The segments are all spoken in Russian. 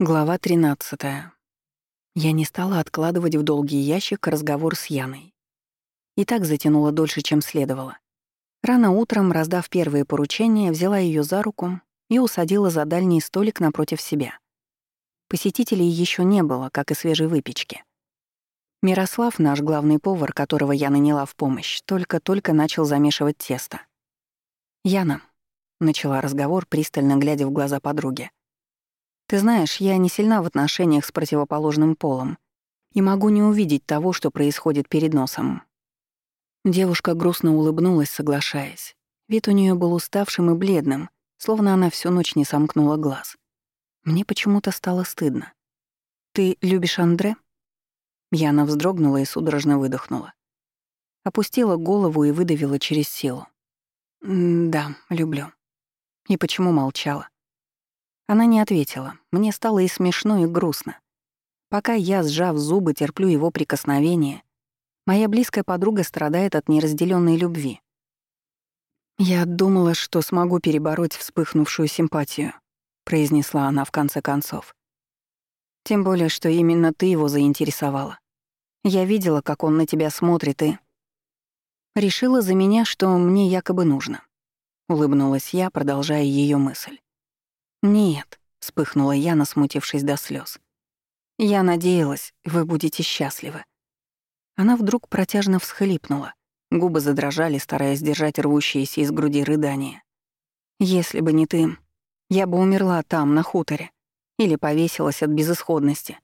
Глава 13. Я не стала откладывать в долгий ящик разговор с Яной. И так затянула дольше, чем следовало. Рано утром, раздав первые поручения, взяла ее за руку и усадила за дальний столик напротив себя. Посетителей еще не было, как и свежей выпечки. Мирослав, наш главный повар, которого я наняла в помощь, только-только начал замешивать тесто. «Яна», — начала разговор, пристально глядя в глаза подруги, — ты знаешь, я не сильна в отношениях с противоположным полом и могу не увидеть того, что происходит перед носом. Девушка грустно улыбнулась, соглашаясь. Вид у нее был уставшим и бледным, словно она всю ночь не сомкнула глаз. Мне почему-то стало стыдно. «Ты любишь Андре?» Яна вздрогнула и судорожно выдохнула. Опустила голову и выдавила через силу. «Да, люблю». И почему молчала? Она не ответила. Мне стало и смешно, и грустно. Пока я, сжав зубы, терплю его прикосновение, моя близкая подруга страдает от неразделенной любви. «Я думала, что смогу перебороть вспыхнувшую симпатию», — произнесла она в конце концов. «Тем более, что именно ты его заинтересовала. Я видела, как он на тебя смотрит и...» Решила за меня, что мне якобы нужно. Улыбнулась я, продолжая ее мысль. «Нет», — вспыхнула я, насмутившись до слез. «Я надеялась, вы будете счастливы». Она вдруг протяжно всхлипнула. Губы задрожали, стараясь держать рвущиеся из груди рыдания. «Если бы не ты, я бы умерла там, на хуторе, или повесилась от безысходности».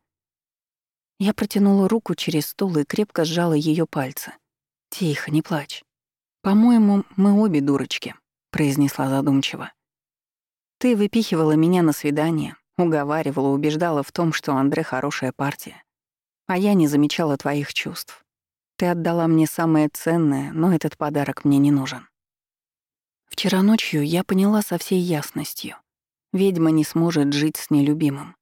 Я протянула руку через стол и крепко сжала ее пальцы. «Тихо, не плачь. По-моему, мы обе дурочки», — произнесла задумчиво. Ты выпихивала меня на свидание, уговаривала, убеждала в том, что Андре хорошая партия. А я не замечала твоих чувств. Ты отдала мне самое ценное, но этот подарок мне не нужен. Вчера ночью я поняла со всей ясностью. Ведьма не сможет жить с нелюбимым.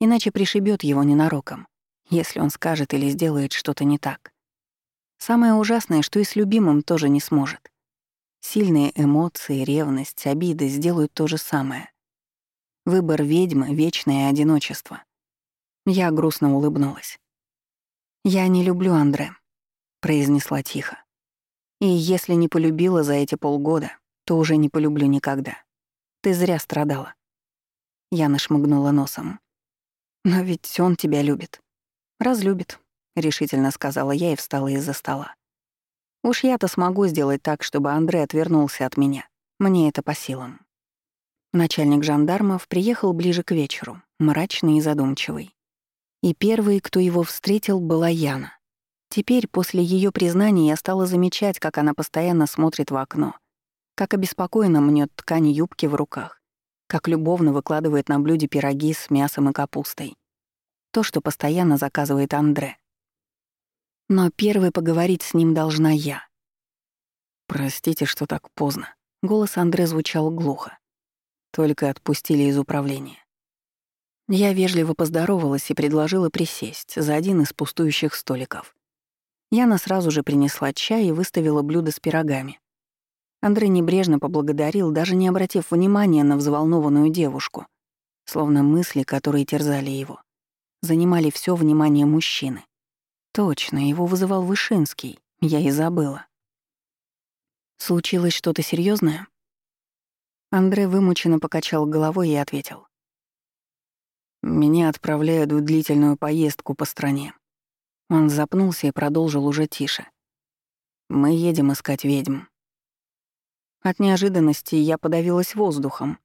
Иначе пришибет его ненароком, если он скажет или сделает что-то не так. Самое ужасное, что и с любимым тоже не сможет. Сильные эмоции, ревность, обиды сделают то же самое. Выбор ведьмы — вечное одиночество. Я грустно улыбнулась. «Я не люблю Андре», — произнесла тихо. «И если не полюбила за эти полгода, то уже не полюблю никогда. Ты зря страдала». Я нашмыгнула носом. «Но ведь он тебя любит». «Разлюбит», — решительно сказала я и встала из-за стола. Уж я-то смогу сделать так, чтобы Андрей отвернулся от меня. Мне это по силам. Начальник жандармов приехал ближе к вечеру, мрачный и задумчивый. И первый, кто его встретил, была Яна. Теперь, после ее признания, я стала замечать, как она постоянно смотрит в окно, как обеспокоенно мнет ткань юбки в руках, как любовно выкладывает на блюде пироги с мясом и капустой. То, что постоянно заказывает Андре. Но первой поговорить с ним должна я. «Простите, что так поздно». Голос Андре звучал глухо. Только отпустили из управления. Я вежливо поздоровалась и предложила присесть за один из пустующих столиков. Яна сразу же принесла чай и выставила блюдо с пирогами. Андрей небрежно поблагодарил, даже не обратив внимания на взволнованную девушку, словно мысли, которые терзали его, занимали все внимание мужчины. Точно, его вызывал Вышинский, я и забыла. Случилось что-то серьезное? Андрей вымученно покачал головой и ответил. «Меня отправляют в длительную поездку по стране». Он запнулся и продолжил уже тише. «Мы едем искать ведьм». От неожиданности я подавилась воздухом.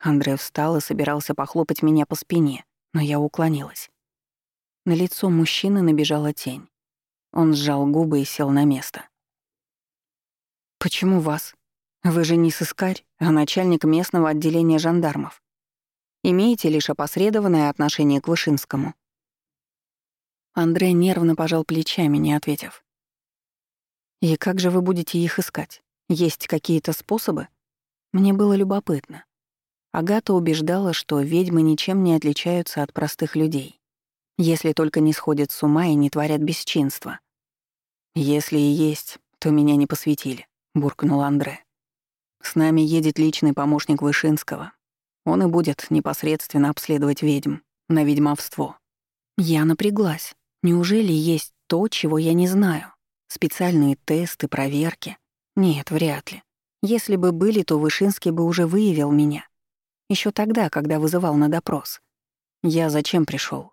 Андрей встал и собирался похлопать меня по спине, но я уклонилась. На лицо мужчины набежала тень. Он сжал губы и сел на место. «Почему вас? Вы же не сыскарь, а начальник местного отделения жандармов. Имеете лишь опосредованное отношение к Вышинскому». Андрей нервно пожал плечами, не ответив. «И как же вы будете их искать? Есть какие-то способы?» Мне было любопытно. Агата убеждала, что ведьмы ничем не отличаются от простых людей. Если только не сходят с ума и не творят бесчинства. Если и есть, то меня не посвятили, буркнул Андре. С нами едет личный помощник Вышинского. Он и будет непосредственно обследовать ведьм, на ведьмовство. Я напряглась. Неужели есть то, чего я не знаю? Специальные тесты, проверки? Нет, вряд ли. Если бы были, то Вышинский бы уже выявил меня. Еще тогда, когда вызывал на допрос. Я зачем пришел?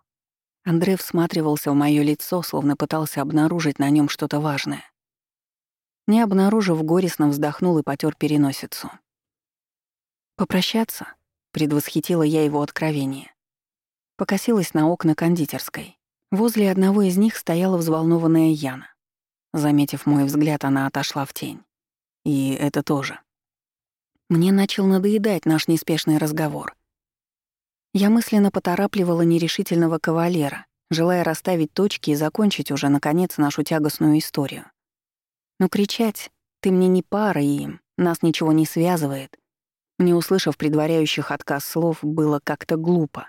Андрей всматривался в мое лицо, словно пытался обнаружить на нем что-то важное. Не обнаружив, горестно вздохнул и потер переносицу. «Попрощаться?» — предвосхитила я его откровение. Покосилась на окна кондитерской. Возле одного из них стояла взволнованная Яна. Заметив мой взгляд, она отошла в тень. И это тоже. Мне начал надоедать наш неспешный разговор. Я мысленно поторапливала нерешительного кавалера, желая расставить точки и закончить уже, наконец, нашу тягостную историю. Но кричать «ты мне не пара» и «нас ничего не связывает», не услышав предваряющих отказ слов, было как-то глупо.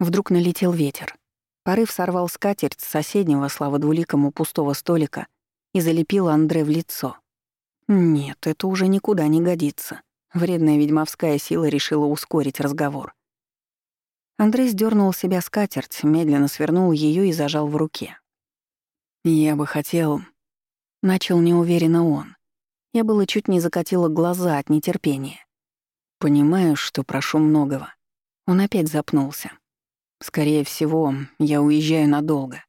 Вдруг налетел ветер. Порыв сорвал скатерть с соседнего, слава двуликому, пустого столика и залепил Андре в лицо. Нет, это уже никуда не годится. Вредная ведьмовская сила решила ускорить разговор. Андрей сдернул себя скатерть, медленно свернул ее и зажал в руке. «Я бы хотел...» — начал неуверенно он. Я было чуть не закатила глаза от нетерпения. Понимаю, что прошу многого. Он опять запнулся. Скорее всего, я уезжаю надолго.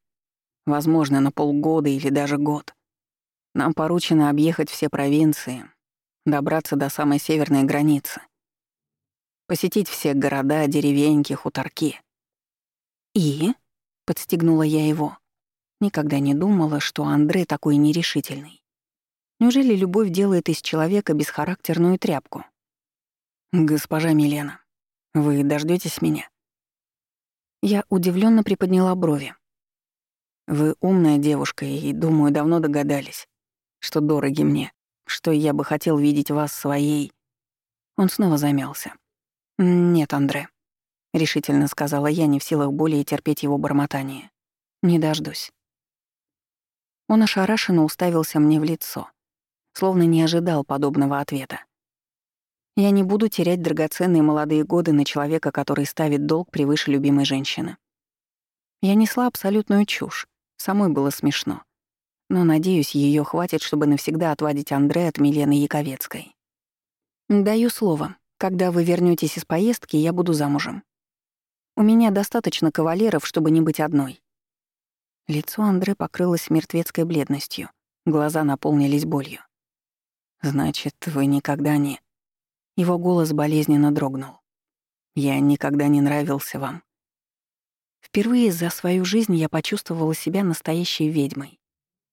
Возможно, на полгода или даже год. Нам поручено объехать все провинции, добраться до самой северной границы. Посетить все города, деревеньки, хуторки. «И?» — подстегнула я его. Никогда не думала, что Андре такой нерешительный. Неужели любовь делает из человека бесхарактерную тряпку? «Госпожа Милена, вы дождётесь меня?» Я удивленно приподняла брови. «Вы умная девушка и, думаю, давно догадались, что дороги мне, что я бы хотел видеть вас своей...» Он снова замялся. «Нет, Андре», — решительно сказала я, не в силах более терпеть его бормотание. «Не дождусь». Он ошарашенно уставился мне в лицо, словно не ожидал подобного ответа. Я не буду терять драгоценные молодые годы на человека, который ставит долг превыше любимой женщины. Я несла абсолютную чушь. Самой было смешно. Но, надеюсь, ее хватит, чтобы навсегда отвадить Андре от Милены Яковецкой. Даю слово, когда вы вернетесь из поездки, я буду замужем. У меня достаточно кавалеров, чтобы не быть одной. Лицо Андре покрылось мертвецкой бледностью, глаза наполнились болью. «Значит, вы никогда не...» Его голос болезненно дрогнул. «Я никогда не нравился вам». Впервые за свою жизнь я почувствовала себя настоящей ведьмой.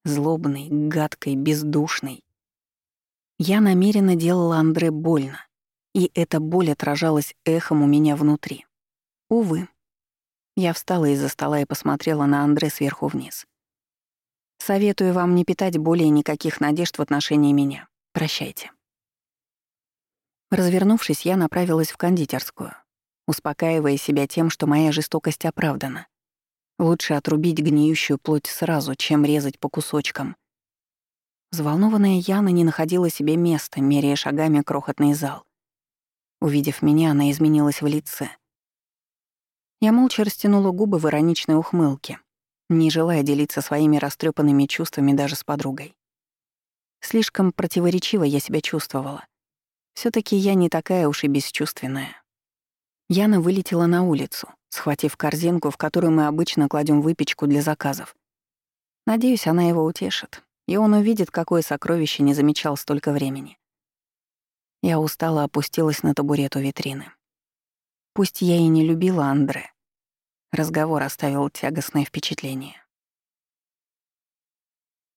Злобной, гадкой, бездушной. Я намеренно делала Андре больно, и эта боль отражалась эхом у меня внутри. Увы. Я встала из-за стола и посмотрела на Андре сверху вниз. Советую вам не питать более никаких надежд в отношении меня. Прощайте. Развернувшись, я направилась в кондитерскую, успокаивая себя тем, что моя жестокость оправдана. Лучше отрубить гниющую плоть сразу, чем резать по кусочкам. Взволнованная Яна не находила себе места, меряя шагами крохотный зал. Увидев меня, она изменилась в лице. Я молча растянула губы в ироничной ухмылке, не желая делиться своими растрепанными чувствами даже с подругой. Слишком противоречиво я себя чувствовала все таки я не такая уж и бесчувственная. Яна вылетела на улицу, схватив корзинку, в которую мы обычно кладем выпечку для заказов. Надеюсь, она его утешит, и он увидит, какое сокровище не замечал столько времени. Я устало опустилась на табурет у витрины. Пусть я и не любила Андре, разговор оставил тягостное впечатление.